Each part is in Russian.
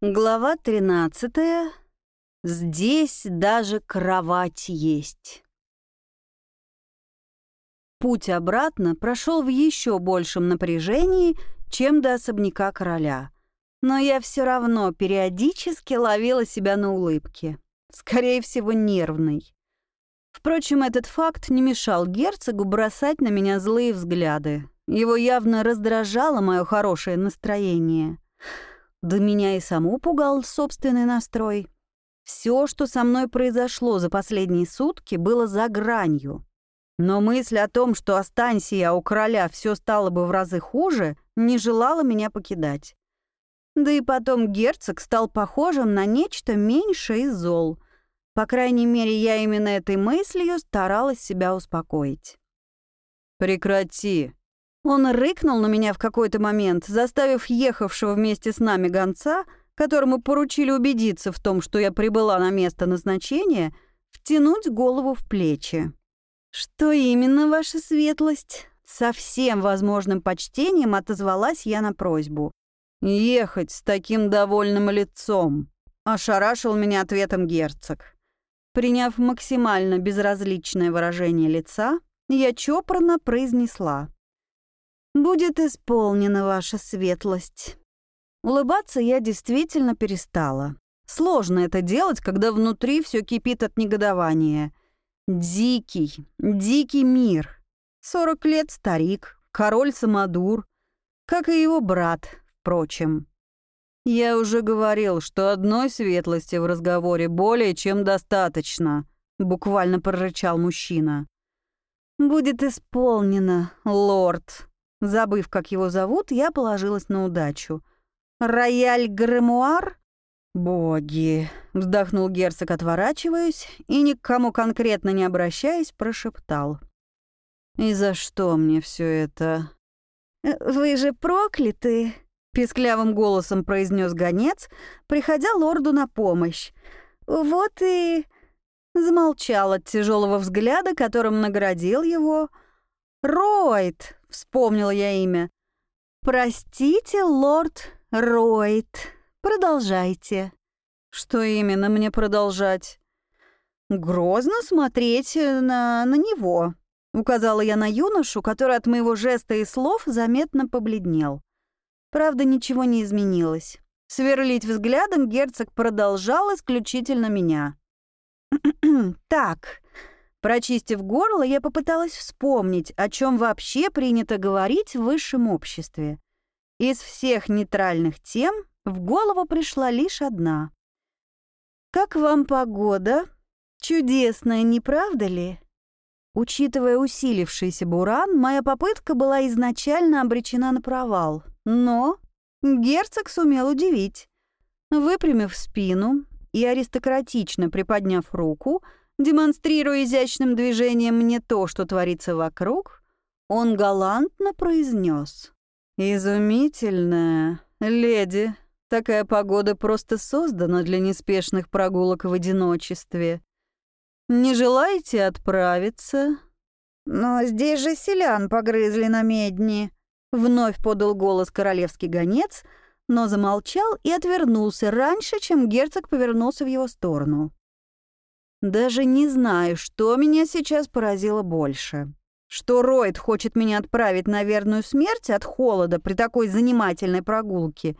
Глава 13. Здесь даже кровать есть. Путь обратно прошел в еще большем напряжении, чем до особняка короля. Но я все равно периодически ловила себя на улыбке. Скорее всего, нервный. Впрочем, этот факт не мешал герцогу бросать на меня злые взгляды. Его явно раздражало мое хорошее настроение — да меня и саму пугал собственный настрой. Все, что со мной произошло за последние сутки, было за гранью. Но мысль о том, что останься я у короля, все стало бы в разы хуже, не желала меня покидать. Да и потом герцог стал похожим на нечто меньшее из зол. По крайней мере, я именно этой мыслью старалась себя успокоить. «Прекрати», он рыкнул на меня в какой-то момент, заставив ехавшего вместе с нами гонца, которому поручили убедиться в том, что я прибыла на место назначения, втянуть голову в плечи. «Что именно, ваша светлость?» Со всем возможным почтением отозвалась я на просьбу. «Ехать с таким довольным лицом!» — ошарашил меня ответом герцог. Приняв максимально безразличное выражение лица, я чопорно произнесла. «Будет исполнена ваша светлость». Улыбаться я действительно перестала. Сложно это делать, когда внутри все кипит от негодования. Дикий, дикий мир. Сорок лет старик, король Самодур, как и его брат, впрочем. «Я уже говорил, что одной светлости в разговоре более чем достаточно», — буквально прорычал мужчина. «Будет исполнено, лорд», Забыв, как его зовут, я положилась на удачу. «Рояль Гремуар?» «Боги!» — вздохнул герцог, отворачиваясь, и, ни к кому конкретно не обращаясь, прошептал. «И за что мне все это?» «Э, «Вы же прокляты!» — писклявым голосом произнес гонец, приходя лорду на помощь. «Вот и...» Замолчал от тяжелого взгляда, которым наградил его. «Ройд!» — вспомнила я имя. «Простите, лорд Ройд. Продолжайте». «Что именно мне продолжать?» «Грозно смотреть на, на него», — указала я на юношу, который от моего жеста и слов заметно побледнел. Правда, ничего не изменилось. Сверлить взглядом герцог продолжал исключительно меня. «Так, Прочистив горло, я попыталась вспомнить, о чем вообще принято говорить в высшем обществе. Из всех нейтральных тем в голову пришла лишь одна. «Как вам погода? Чудесная, не правда ли?» Учитывая усилившийся буран, моя попытка была изначально обречена на провал. Но герцог сумел удивить. Выпрямив спину и аристократично приподняв руку, Демонстрируя изящным движением мне то, что творится вокруг, он галантно произнес: «Изумительная леди, такая погода просто создана для неспешных прогулок в одиночестве. Не желаете отправиться?» «Но здесь же селян погрызли на медни», — вновь подал голос королевский гонец, но замолчал и отвернулся раньше, чем герцог повернулся в его сторону. Даже не знаю, что меня сейчас поразило больше. Что Ройд хочет меня отправить на верную смерть от холода при такой занимательной прогулке,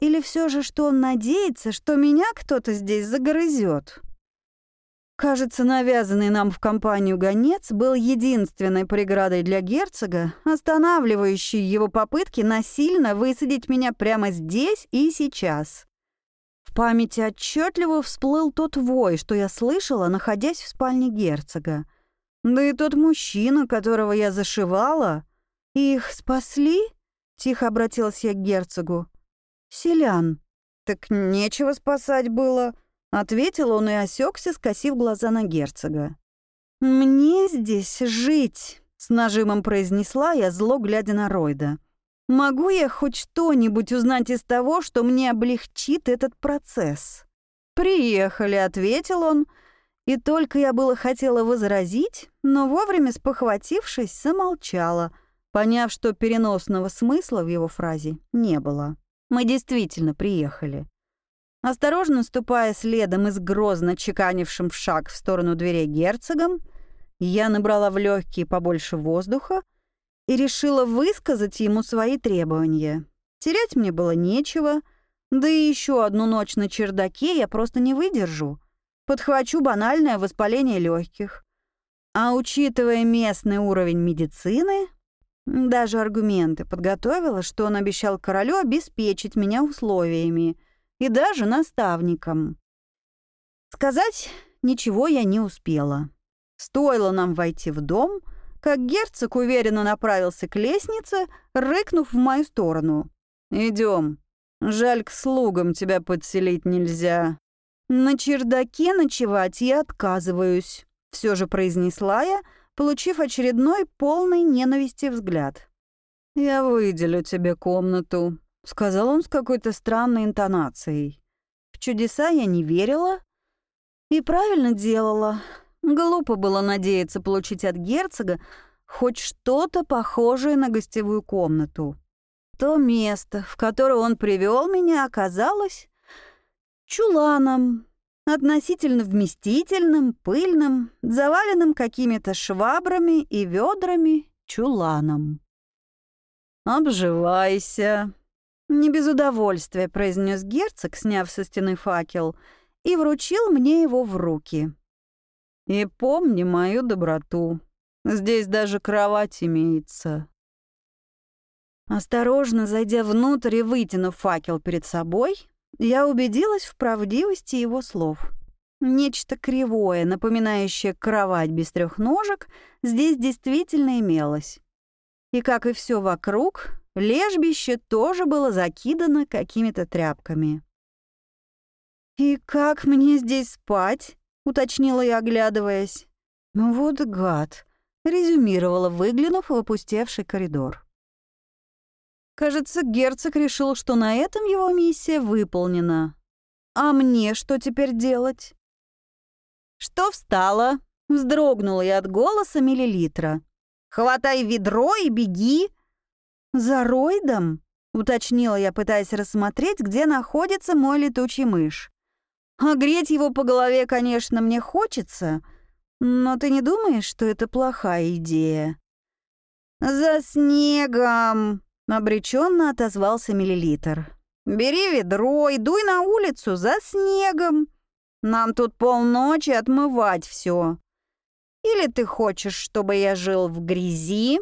или все же, что он надеется, что меня кто-то здесь загрызет. Кажется, навязанный нам в компанию гонец был единственной преградой для герцога, останавливающей его попытки насильно высадить меня прямо здесь и сейчас памяти отчетливо всплыл тот вой, что я слышала, находясь в спальне герцога. Да и тот мужчина, которого я зашивала. Их спасли? Тихо обратилась я к герцогу. Селян. Так нечего спасать было, ответил он и осекся, скосив глаза на герцога. Мне здесь жить, с нажимом произнесла я, зло глядя на Ройда. Могу я хоть что-нибудь узнать из того, что мне облегчит этот процесс? «Приехали», — ответил он, и только я было хотела возразить, но вовремя спохватившись, замолчала, поняв, что переносного смысла в его фразе не было. Мы действительно приехали. Осторожно ступая следом и с грозно чеканившим шаг в сторону дверей герцогом, я набрала в легкие побольше воздуха и решила высказать ему свои требования. Терять мне было нечего, да и еще одну ночь на чердаке я просто не выдержу. Подхвачу банальное воспаление легких. А учитывая местный уровень медицины, даже аргументы подготовила, что он обещал королю обеспечить меня условиями — и даже наставником. Сказать ничего я не успела. Стоило нам войти в дом, как герцог уверенно направился к лестнице, рыкнув в мою сторону. Идем. Жаль, к слугам тебя подселить нельзя. На чердаке ночевать я отказываюсь, все же произнесла я, получив очередной полный ненависти взгляд. Я выделю тебе комнату, сказал он с какой-то странной интонацией. В чудеса я не верила и правильно делала. Глупо было надеяться получить от герцога хоть что-то похожее на гостевую комнату. То место, в которое он привел меня, оказалось чуланом, относительно вместительным, пыльным, заваленным какими-то швабрами и ведрами чуланом. «Обживайся», «Не без удовольствия», — произнес герцог, сняв со стены факел, и вручил мне его в руки. «И помни мою доброту. Здесь даже кровать имеется». Осторожно зайдя внутрь и вытянув факел перед собой, я убедилась в правдивости его слов. Нечто кривое, напоминающее кровать без трех ножек, здесь действительно имелось. И, как и все вокруг, Лежбище тоже было закидано какими-то тряпками. «И как мне здесь спать?» — уточнила я, оглядываясь. «Ну вот гад», — резюмировала, выглянув в опустевший коридор. Кажется, герцог решил, что на этом его миссия выполнена. А мне что теперь делать? «Что встала?» — вздрогнула я от голоса миллилитра. «Хватай ведро и беги!» «За Ройдом?» — уточнила я, пытаясь рассмотреть, где находится мой летучий мышь. «Огреть его по голове, конечно, мне хочется, но ты не думаешь, что это плохая идея?» «За снегом!» — обреченно отозвался миллилитр. «Бери ведро и дуй на улицу за снегом. Нам тут полночи отмывать все. Или ты хочешь, чтобы я жил в грязи?»